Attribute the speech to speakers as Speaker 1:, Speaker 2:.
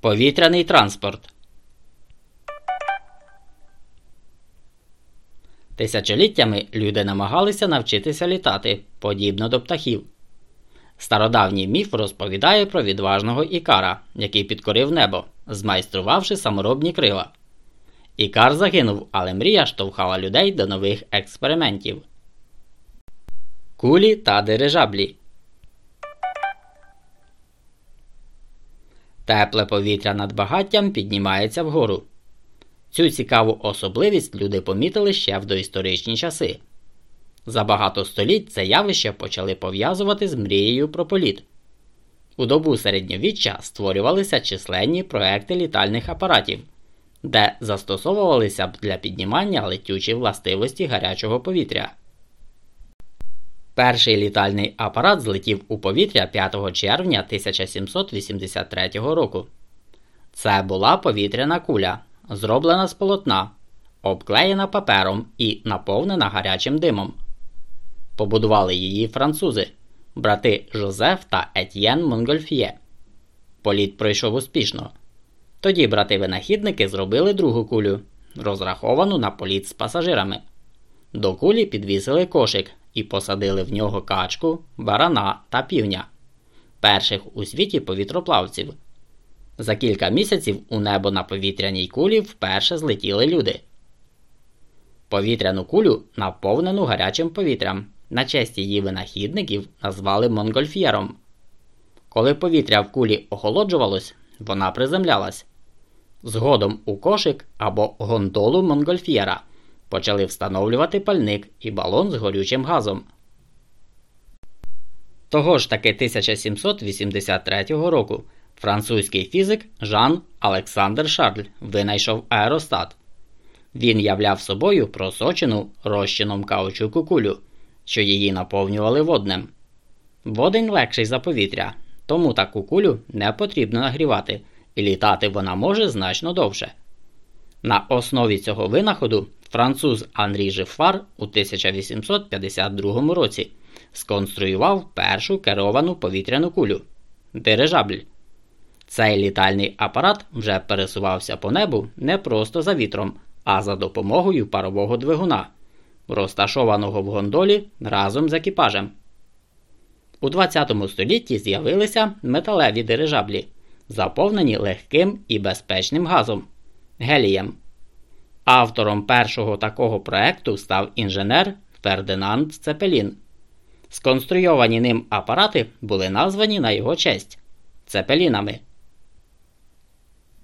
Speaker 1: Повітряний транспорт. Тисячоліттями люди намагалися навчитися літати, подібно до птахів. Стародавній міф розповідає про відважного Ікара, який підкорив небо, змайструвавши саморобні крила. Ікар загинув, але мрія штовхала людей до нових експериментів. Кулі та дирижаблі. Тепле повітря над багаттям піднімається вгору. Цю цікаву особливість люди помітили ще в доісторичні часи. За багато століть це явище почали пов'язувати з мрією про політ. У добу середньовіччя створювалися численні проекти літальних апаратів, де застосовувалися б для піднімання летючі властивості гарячого повітря. Перший літальний апарат злетів у повітря 5 червня 1783 року. Це була повітряна куля, зроблена з полотна, обклеєна папером і наповнена гарячим димом. Побудували її французи, брати Жозеф та Етьєн Монгольф'є. Політ пройшов успішно. Тоді брати-винахідники зробили другу кулю, розраховану на політ з пасажирами. До кулі підвісили кошик і посадили в нього качку, барана та півня, перших у світі повітроплавців. За кілька місяців у небо на повітряній кулі вперше злетіли люди. Повітряну кулю, наповнену гарячим повітрям, на честь її винахідників назвали Монгольф'єром. Коли повітря в кулі охолоджувалось, вона приземлялась. Згодом у кошик або гондолу Монгольф'єра почали встановлювати пальник і балон з горючим газом. Того ж таки 1783 року французький фізик Жан Олександр Шарль винайшов аеростат. Він являв собою просочену розчином каучуку кулю, що її наповнювали воднем. Водень легший за повітря, тому таку кулю не потрібно нагрівати, і літати вона може значно довше. На основі цього винаходу француз Анрі Жифар у 1852 році сконструював першу керовану повітряну кулю дирижабль. Цей літальний апарат вже пересувався по небу не просто за вітром, а за допомогою парового двигуна, розташованого в гондолі разом з екіпажем. У 20 столітті з'явилися металеві дирижаблі, заповнені легким і безпечним газом гелієм. Автором першого такого проекту став інженер Фердинанд Цепелін. Сконструйовані ним апарати були названі на його честь цепелінами.